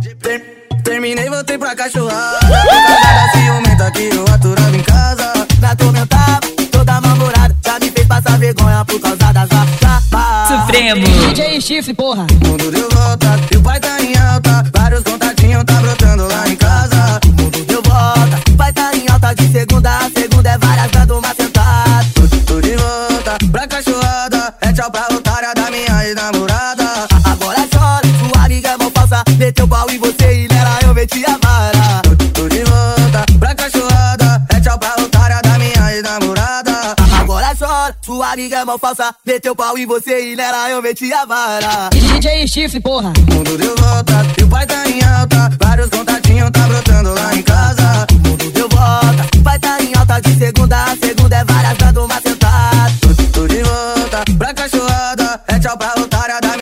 GP. Terminei, voltei pra cachorrada. Causa da ciumenta que eu aturava em casa. Me atormentava, toda namorada. Já me fez passar vergonha por causa das vagas. Supremo. DJ Chifre, porra. O mundo deu volta e o pai tá em alta. Vários contatinhos tá brotando lá em casa. O mundo deu volta, vai tá em alta de segunda a segunda. É várias dando uma sentada. Tô, tô de volta pra cachorrada. É falsa. Meteu pau em você e nela eu meti a vara. Tô, de volta pra cachorrada. É tchau pra otária da minha ex-namorada. Agora chora, sua amiga é mó falsa. Meteu pau em você e nela eu meti a vara. DJ Chifre, porra. O mundo deu volta e o pai tá em alta. Vários contatinhos tá brotando lá em casa. O mundo deu volta, vai tá em alta de segunda a segunda. É várias dando uma sentada. Tô, tô de volta pra cachorrada. É tchau pra otária da